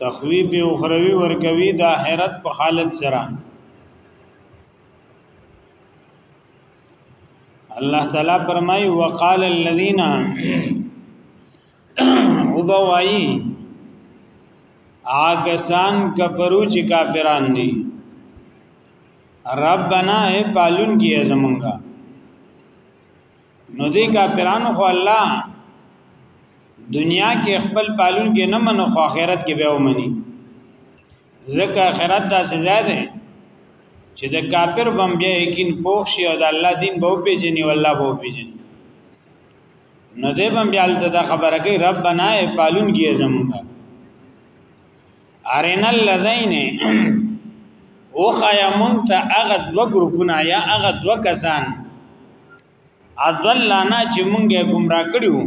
تخویف اخروی ورکوي د آخرت په حالت سره الله تعالی فرمای وقال الذين وبوای آکسان کفرو چې کافران دي ربنا اے پالون کیه زمونږه نو دې کافرانو خو الله دنیا کې خپل پالون کې نه منو خو آخرت کې به ومني ځکه آخرت دا سزا ده چې د کافر بم بیا یقین پوښ شي او د الله دین به پیژني او الله به پیژني نو دې بم بیا د خبره کوي ربنا پالون کې زمونږه ارن الذین او خیا مونږ ته هغه دوه ګروپونه یا هغه دوه کسان اضلانا چې مونږه گمراه کړیو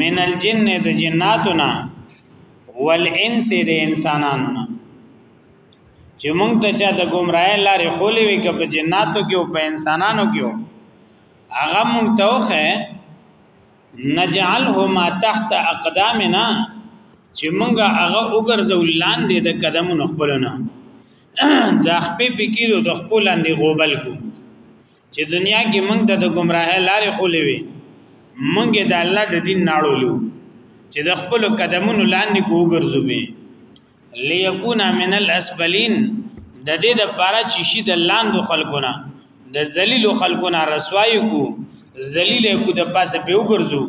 من الجن د جناتنا والانس د انسانانو چې مونږ ته چا د گمراهی لارې خولې وي که په جناتو کې او په انسانانو کې هغه مونږ ته وخه نجعلهما تحت اقدامنا چې مونږه هغه وګرځو لاندې د قدمونو خپلونه د خپې پکیرو د خپل لاندې غوبل کو چې دنیا کې مونږ ته د گمراهه لارې خولې وي مونږ د الله د دین ناړولو چې د خپل قدمونو لاندې کو وګرځو به ليكون من الاسفلين د دې د پاره چې شي د لاندو خلقونه د ذلیل خلقونه رسوای کو ذلیل کو د پاسه په وګرځو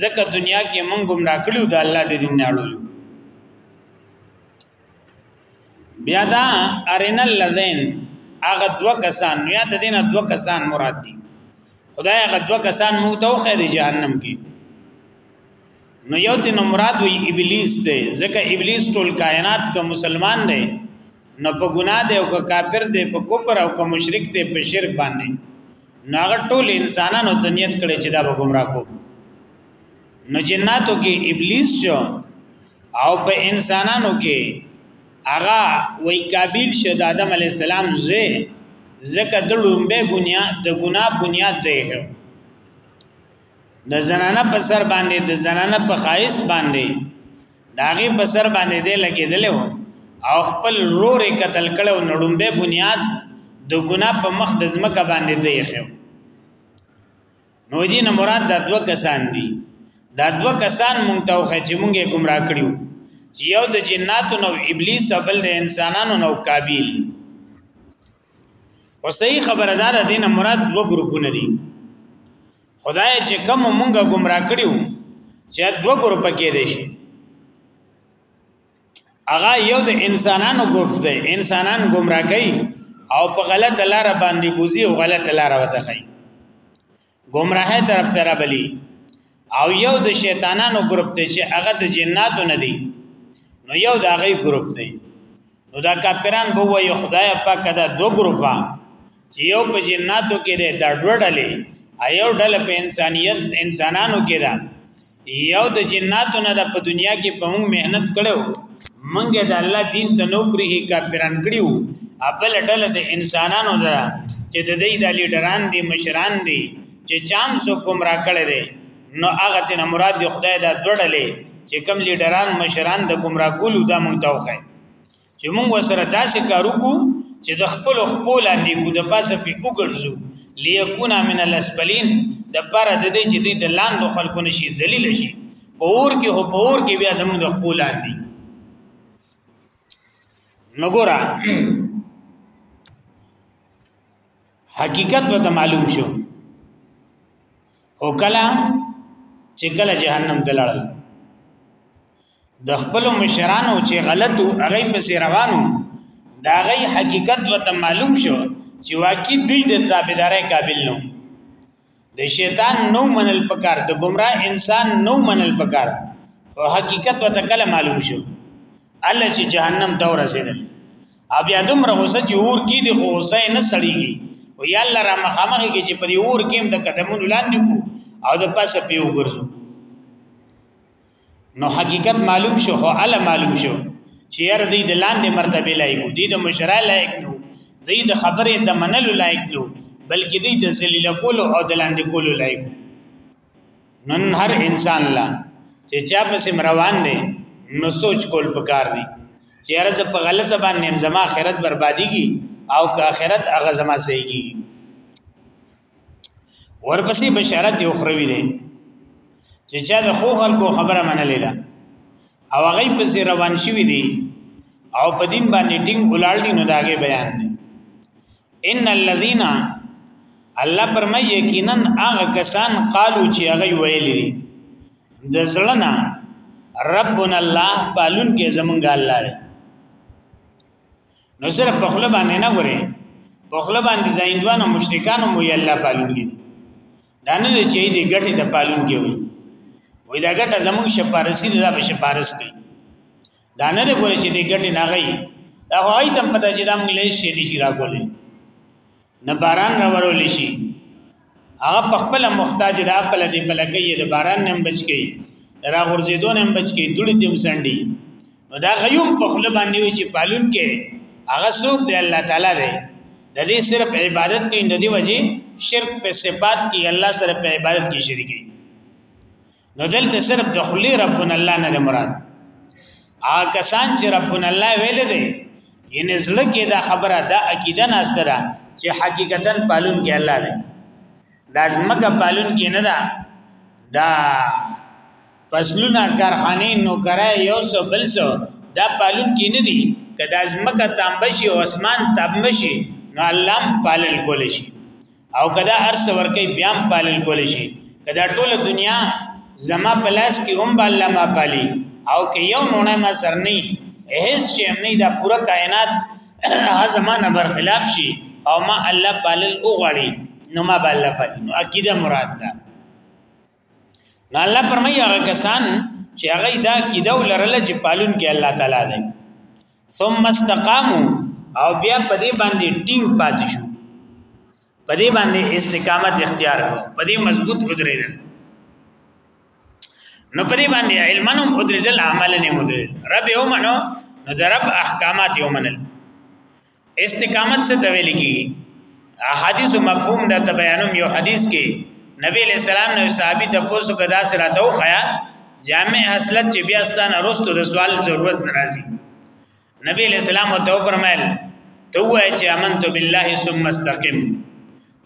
زکه دنیا کې مونږ هم راکړو د الله د دین نړو بیا دا ارن الذین هغه دو کسان یا د دینه دو کسان مراد دي خدای هغه دو کسان مونږ ته خو د جهنم کې نو یو تن مراد وی ابلیس دی ځکه ابلیس ټول کائنات کا مسلمان دی نو په ګناه دی او که کافر دی په کفر او که مشرک دی په شرک باندې نو هغه ټول انسانانو ته نیت کړي چې دا به گمراه کو نو جناتو کې ابلیس شو او په انسانانو کې هغه وای کابیل شو د آدم علی السلام زوی زکه د لومبه بنیاد د ګناه بنیاد دی د زنانه په سر باندې د زنانه په خایس باندې داغه په سر باندې دی لګیدل او خپل رور قتل کړو نړمبه بنیاد د ګنا په مخ د زمکه باندې دی خو نو دین مراد د دوه کسان دي دا دوه کسان مونږ ته وخه چې مونږه گمراه کړیو چې یو د جناتو نو ابلیس او بل د انسانانو نو کابیل او صحیح خبره ده د دینه مراد دو ګروپونه دي خدای چې کوم مونږه گمراه کړیو چې دو ګروپ کې دي شي هغه یو د انسانانو ګروپ دی انسانان گمراه کوي او په غلط لار باندې بوزي او غلط لار وته کوي گمراهه طرف ته رابلی او یو د شیطانانو ګروپ ته چې هغه د جناتو نه دی نو یو د هغه ګروپ دی نو دا کافران به وایي خدای پاک دا دو ګروپا چې یو په جناتو کې دی دا ډوډلې ایو ډله په انسانیت انسانانو کې ده یو د جناتو نه د په دنیا کې په موږ مهنت کړو موږ د الله دین ته نو پرې کافران کړیو خپل ډله د انسانانو ده چې د دې د لیډران دي مشران دي چې چام سو کوم را کړی دي نو هغه ته مراد د خدای د دوړلې چې کوم لیډران مشران د کوم را کولو دا مونږ ته وخی چې موږ وسره داسې کار وکړو چې د خپل خپل لاندې کو د پاسه په وګرځو ليكون من الاسفلين د پر د دې چې د لاندو خلکو نشي ذلیل شي پور کې هو پور کې بیا زموږ د خپل لاندې نګورا حقیقت وته معلوم شو او کله چې کله جهنم ته لاړل د خپل مشرانو چې غلطو هغه په سي روانو دا غي حقیقت وته معلوم شو چې واقعي دوی د تابعداري قابل نو د شیطان نو منل پکار د گمراه انسان نو منل پکار او حقیقت وته کله معلوم شو ال چې جهنم ته ورسېدل او بیا دومره غوسه چې اور کې دی خو غوسه نه سړیږي او یا الله را مخامخ کې چې پر اور کې د قدمونو لاندې کو او د پاسه پیو ګرځو نو حقیقت معلوم شو خو ال معلوم شو چې هر دې د لاندې مرتبه لایق دي د مشرا لایق نو دې د خبره د منلو لایق نو بلکې دې د ذلیل کول او د لاندې کول لایق نن هر انسان لا چې چا پس روان دی نو سوچ کول پکار دی چې ارزه په غلطه باندې زما آخرت برباديږي او که آخرت هغه زما سيږي ورپسې بشارت یو خروي دی چې چا د خو خلکو خبره منلې ده او هغه پسې روان شوی دی او په دین باندې ټینګ ولال دي نو داګه بیان دی ان الذين الله پرمه یقینا هغه کسان قالو چې هغه ویل دي د زړنا ربنا الله پالون کې زمونږ الله دی نو سره په خپل باندې نه غوري په خپل باندې د هندوانو مشرکانو مو الله پالون کې دا نه چې دې ګټه د پالون کې وي وې دا ګټه زموږ شپارسی دا به شپارس کوي دا نه دی ګوري چې دې ګټه نه غي دا هغه تم پته چې دا موږ لې شي نشي راکولې نه باران راورول شي هغه په خپل محتاج را په لدی په لګي د باران نم بچ کی را غورځیدو نم بچ کی دوړي تیم سنډي نو دا غيوم په خپل باندې چې پالون کې هغه څوک دی الله تعالی دی د دې صرف عبادت کې د دې وجه شرک په صفات کې الله سره په عبادت کې شریکي نو دلته صرف د خلی ربنا الله نه مراد آ کسان چې ربنا الله ویل دي یعنی زړه کې دا خبره دا عقیده ناشته ده چې حقیقتا پالون کې الله دی لازمه کا پالون کې نه ده دا فصلونه کارخانه نوکره یو سو بل سو دا پالون کې نه دي کدا زمکه تامبشي او اسمان تامبشي نو الله پالل کول شي او کدا ارس ورکی بیا پالل کول شي کدا ټوله دنیا زما پلاس کې هم الله ما پالي او کې یو نونه ما سرنی هیڅ شي هم نه دا پوره کائنات زمانه برخلاف شي او ما الله پالل او غړي نو ما بالله پالي نو عقیده مراد ده نو الله فرمایي هغه کسان چې هغه دا کیدو لرل چې پالون کې الله تعالی دی ثم استقاموا او بیا په دې باندې ټینګ پاتې شو په دې باندې استقامت اختیار کړو په دې مضبوط ودرېدل نو په دې باندې علمنو ودرېدل عملنه ودرېدل رب یومنو نو ضرب احکامات یومنل استقامت څه ته ویل کی احادیث مفهوم دا ته بیانوم یو حدیث کې نبی علیہ السلام نو صحابي ته پوسو کدا سره ته وخیا جامع حسلت چې بیا ستانه رستو د سوال ضرورت ناراضي نبی علیہ السلام ته فرمایل ته وای چې امنت بالله ثم استقم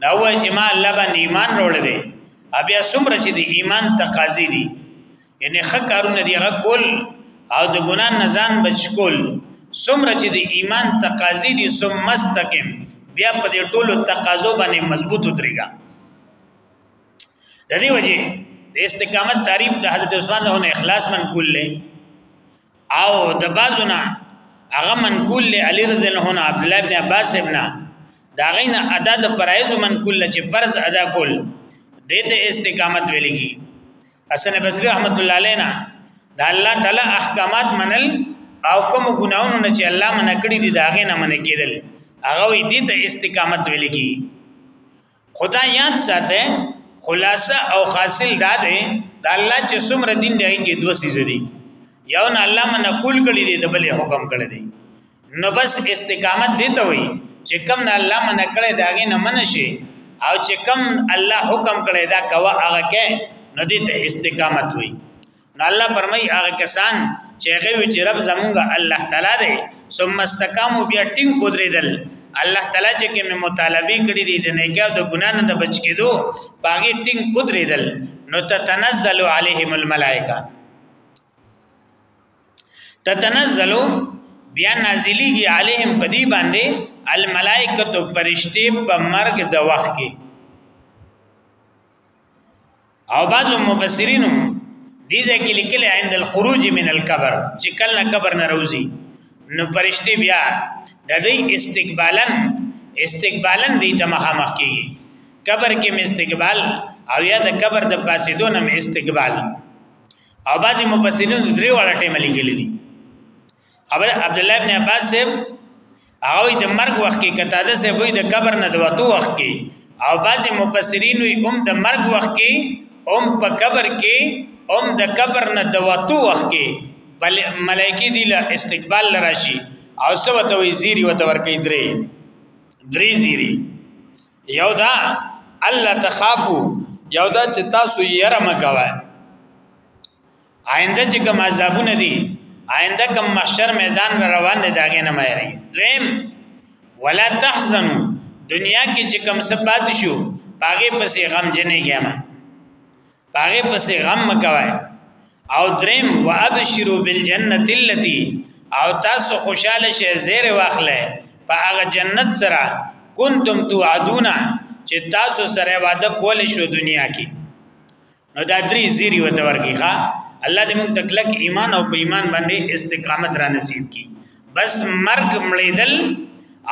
دا وای چې ما الله باندې ایمان وروړ دی بیا څومره چې د ایمان تقاضې دي یعنی خه کارونه دی هغه کول او د ګنا نه ځان بچ کول سمره چې د ایمان تقاضی دي سم مستقیم بیا په دې ټولو تقاضو باندې مضبوط ودرېګا د دې وجه د استقامت تعریف د حضرت عثمان له اخلاص منقول له او د بازونه هغه منقول له علی رضی الله عنه عبد الله ابن عباس ابن دا غینه ادا د فرایض منقول چې فرض ادا کول د دې استقامت ویلږي حسن بصری رحمت الله علینا دا الله تعالی احکامات منل او کوم ګناونو نه چې الله منع کړی دي داغه نه منع کېدل هغه وی دي ته استقامت ویل کی خدا یاد ساته خلاصه او حاصل دا ده دا الله چې څومره دین دی کې دوه سیز دي یو نه الله منع کول کړی دي د بلې حکم کړی دي نو بس استقامت دی ته وي چې کم نه الله من کړي دا غي نه من شي او چې کم الله حکم کړي دا کوا هغه کې نو دې ته استقامت وي نو الله پرمای هغه کسان چې هغه وی چې رب زمونږ الله تعالی دی ثم استقاموا بیا ټینګ ودرېدل الله تعالی چې کوم مطالبه کړی دی د نیکه د ګنا نه بچ کېدو باغی ټینګ ودرېدل نو تتنزل علیهم الملائکه تتنزل بیا نازلیږي علیهم پدی باندې الملائکه تو فرشتي په مرګ د وخت کې او بعضو مفسرینو دې ځکه لیکل عند الخروج من القبر چې کله قبر نه روزي نو فرشتي بیا د دې استقبالا استقبالا دې ته مخامخ کیږي قبر کې استقبال او یا د قبر د پاسې دونم استقبال او بعضی مفسرین درې واړه ټیم لیکل دي ابل عبد الله ابن عباس سم هغه د مرګ وخت کې قتاده سه وې د قبر نه د وته وخت کې او بعضی مفسرین وي هم د مرګ وخت کې هم په قبر کې هم د قبر نه د وته وخت کې بل ملائکی دی له استقبال لراشي او سو ته وی زیری وته ورکی درې درې زیری یو دا الله تخافو یو دا چې تاسو یې یره مګوای آینده چې کوم عذابونه دي آینده کوم محشر میدان را روان دي داګه نه مېری دریم ولا تحزنوا دنیا کې چې کوم سبات شو باغې پسې غم جنې ګیما هغه پس غم مکوای او دریم وابشروا بالجنه التي او تاسو خوشاله شئ زیر واخلئ په هغه جنت سره کنتم توعدون چې تاسو سره وعده کول شو دنیا کې نو دا درې زیری وته ورکی ښا الله دې موږ تکلک ایمان او په ایمان باندې استقامت را نصیب کړي بس مرګ مړیدل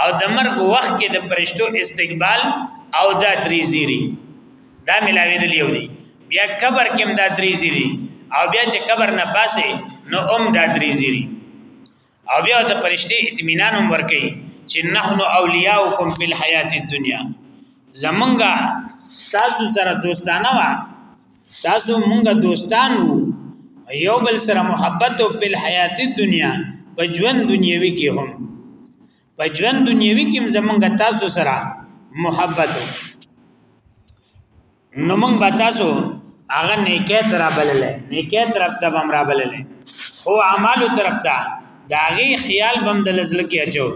او د مرګ وخت کې د پرشتو استقبال او دا درې زیری دا ملاوي دي یو دي بیا قبر کې هم دا درې زیری او بیا چې قبر نه پاسې نو هم دا درې زیری او بیا ته پرشتي اطمینان هم ورکي چې نحنو اولیاءکم فی الحیات الدنیا زمونږه تاسو سره دوستانه وا تاسو مونږه دوستان وو یو بل سره محبت او په حیات دنیا په ژوند دنیوي کې هم په ژوند دنیوي کې زمونږه تاسو سره محبت وو نو موږ به تاسو هغه نیکه تر بلل نیکه تر ته بم را بلل او اعمال تر ته داغي خیال بم د لزل کې اچو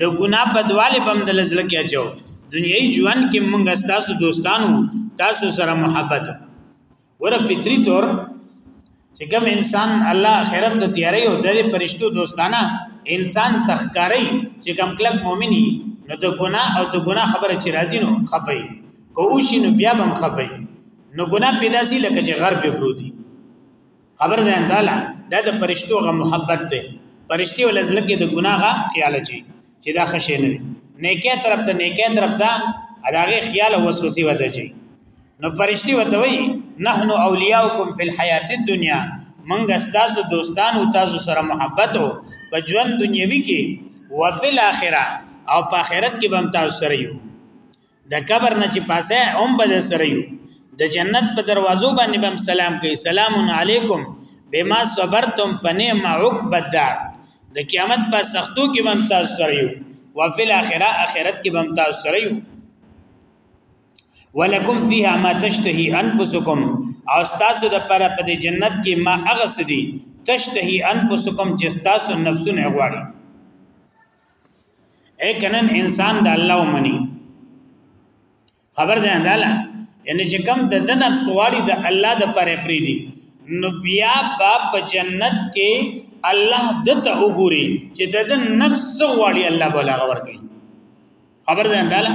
د ګنا بدواله بم د لزل کې اچو دنیوي ژوند کې موږ تاسو دوستانو تاسو سره محبت ګوره فطری طور چې کوم انسان الله آخرت د تیارې او د پرشتو دوستانه انسان تخکاری چې کوم کلک مؤمنی نو د ګناه او د ګناه خبره چې راځي نو خپي کوشي نو بیا بم خپي نو ګناه پیدا سي لکه چې غر په پروتي خبر ځان تعالی دا د پرشتو غ محبت ده پرشتي ول ځلګي د ګناه غ خیال چي چې دا خشه نه نیکه طرف ته نیکه طرف ته اداغه خیال او وسوسه وته چي نو فرشتي وته وي نحنو اولیاءکم فی الحیات الدنیا منګه ستاسو دوستان او تاسو سره محبت او په ژوند دنیوي کې وفل اخره او په آخرت کې بم تاسو سره یو د قبر نه چې پاسه هم بد سره یو د جنت په دروازو باندې بم سلام کوي سلام علیکم بما صبرتم فنعم عقب الدار د قیامت په سختو کې بم تاسو سره یو وفل اخره اخرت کې بم تاسو سره یو ولکم فیها ما تشتهی انفسکم او تاسو د پاره په دې جنت کې ما هغه سدي تشتهی انفسکم چې تاسو نفسونه غواړي اې کنن انسان د الله ومني خبر ځان داله یعنی چې کم د د نفس غواړي د الله د پاره پری دي نو بیا په جنت کې الله دته وګوري چې د نفس غواړي الله بولا غور کوي خبر ده انداله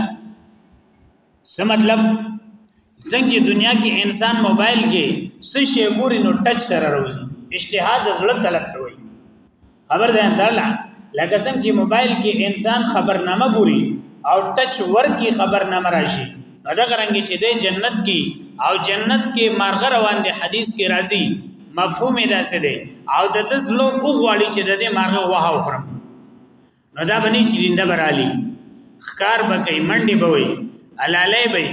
څه مطلب څنګه دنیا کې انسان موبایل کې څه شی ګوري نو ټچ سره راوځي اجتهاد زړه طلب ته وایي خبر ده انداله لکه څنګه چې موبایل کې انسان خبرنامه ګوري او ټچ ورکی خبرنامه راشي دا غرنګ چې د جنت کې او جنت کې مارغه روان دي حدیث کې راځي مفهوم دا څه دی او د تزلو او غواړي چې د دې مارغه واه وخرم نو دا بنی چې دینده برالی خکار به کوي منډې به وي حلالې به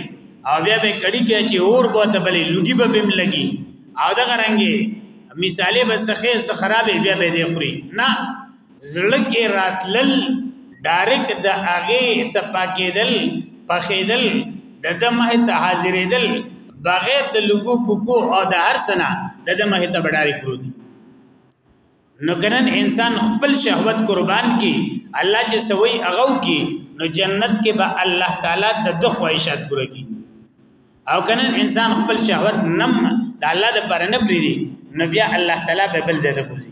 او بیا به کړي کې چې اور به ته بلې لوګي به بم لګي او دا غرنګي مثالې به سخې سخرابې بیا به دې خوري نه زړه کې راتلل ډایرک د هغه سپا کېدل پخېدل د دمه ته حاضرېدل بغیر د لګو پکو او د هر سنا د دمه ته بډاري کړو دي نو کنن انسان خپل شهوت قربان کی الله چې سوي اغو کی نو جنت کې به الله تعالی د دوه خواهشات پوره کی او کنن انسان خپل شهوت نم د الله د پر نه پریدي نو بیا الله تعالی به بل ځای ته بوزي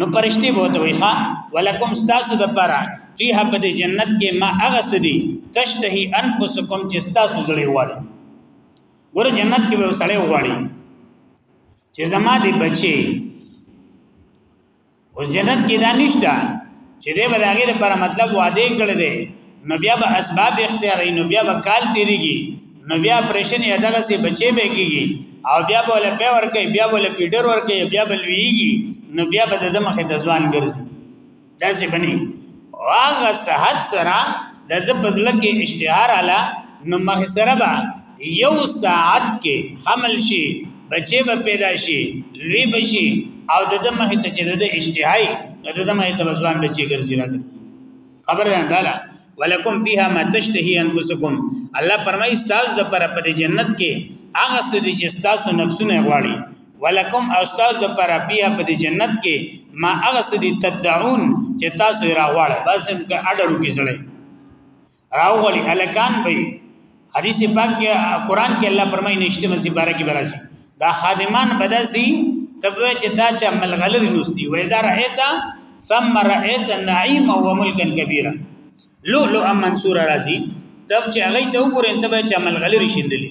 نو پرشتي بہت وي ښا ولکم استاسو د پرا فیها په جنت کې ما هغه سدي تشتهي انفسکم چې استاسو زړه واړي ګوره جنت کې به وسړې واړي چې زما دی بچي اوس جنت کې دا نشته چې دې به داګه لپاره مطلب وعده کړل دي نو بیا به اسباب اختیاري نو بیا به کال تیریږي نو بیا پرېشن یا دغه سي بچي به کیږي او بیا به له په ور کوي بیا به له پیډر ور کوي بیا به لویږي نو بیا به د مخه د ځوان ګرځي داسې بني واغه صحت سره د د پزله کې اشتهار اله نو مخ سره به یو ساعت کې حمل شي بچي به پیدا شي لوی بشي او د د مخ ته چې د اشتهای نو د د مخ ته ځوان بچي ګرځي راګرځي خبر ده تعالی ولکم فیها ما تشتهی انفسکم الله فرمایي تاسو د پر په جنت کې هغه څه چې تاسو نفسونه غواړي ولکم او استاد د پر فیه په دې جنت کې ما هغه سدي تدعون چې تاسو یې راغواړئ بس هم که اډرو کې سړی راغلی الکان به حدیث پاک کې قران کې الله فرمایي نشته مسی بارک براشي دا خادمان بداسي تبوی چې دا چې ملغلر نوستي و اذا رايت ثم رايت نعيم و ملکا كبيرا لؤلؤ منصور رازي تب چې هغه ته وګورئ تبوی چې ملغلر شیندلې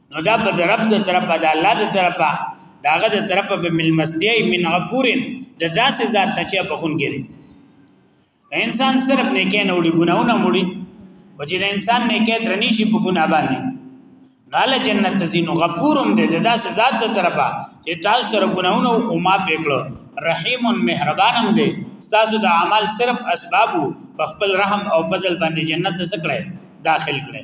نو دا په رب د طرفه د الله د طرفه داغه د طرفه به ملمستیای من غفورن د داسې ذات نه چې بخون ګری انسان صرف نه کې نه وړي ګناونه وړي او چې انسان نه کې درنی شي په ګنا باندې ناله جنت تزین غفورم دې د داسې ذات د طرفه چې تاسو سره ګناونه او ما پکړو رحیم مهربانم دې تاسو د اعمال صرف اسباب په خپل رحم او فضل باندې جنت ته سکړې داخل کړي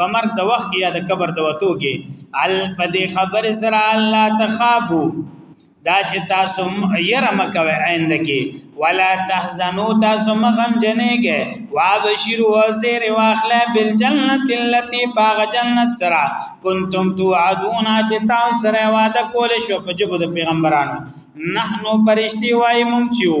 په مرګ د وخت یا د قبر د وتو کې ال په دې خبر سره الله تخافو دا چې تاسو یره مکوي آینده کې ولا تحزنو تاسو مغم جنېږي وابشرو وزیر واخلا بالجنت التي باغ جنت سرا کنتم توعدون چې تاسو سره وعده کول شو په جبو د پیغمبرانو نحنو پرشتي وای مونږ چیو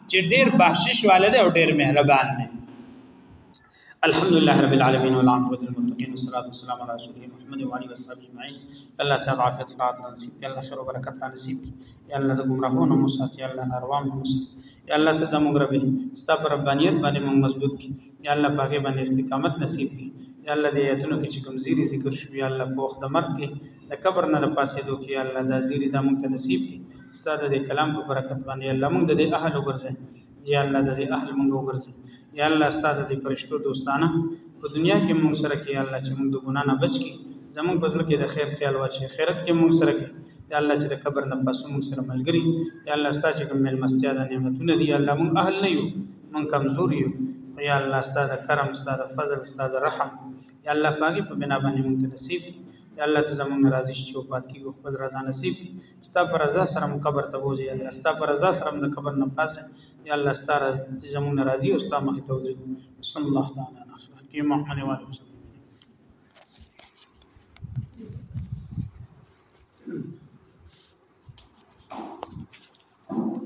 چې ډیر بخشش والده او ډیر مهربان دی الحمد لله رب العالمين والعاقبة للمتقين والصلاة والسلام على رسول الله محمد وعلى آله وصحبه أجمعين الله سعد عافية فرات نصيب يا الله خير وبركات نصيب يا الله د گمراهو نه مسات يا الله ناروان نه مسات يا الله ته زموږ رب ستا پر ربانيت باندې موږ مضبوط کی يا الله پاګه باندې استقامت نصیب کی یا الله دې ایتونو کې چې کوم زیری ذکر شوی یا الله په وخت د مرګ کې د قبر نه پاسې دوه کې یا الله دا زیری د موږ ته نصیب کړي استاد دې کلام په برکت باندې الله موږ دې اهل وګرځي یا الله دې اهل موږ وګرځي یا الله استاد دې پرشتو دوستانه په دنیا کې موږ سره کې الله چې موږ د ګنا نه بچ کی زموږ په ځل کې د خیر خیال واچي خیرت کې موږ سره کې یا الله چې د قبر نه پاسو موږ سره ملګری یا الله ستا چې کوم مل مستیا د نعمتونه دي الله موږ اهل نه یو موږ کمزور یو یا الله ستا د کرم ستا د فضل ستا د رحم یا الله پاګي په بنا باندې موږ ته نصیب کړي یا الله ته زموږ راضي شي او پات کیږي خپل رضا نصیب کړي ستا پر رضا سره مو قبر ته بوزي الله ستا پر رضا سره مو د قبر نه فاس یا الله ستا رضا زموږ ناراضي او ستا مخ ته ودرېږو صلی الله تعالی علیه وسلم کې محمد و علیه وسلم Thank you.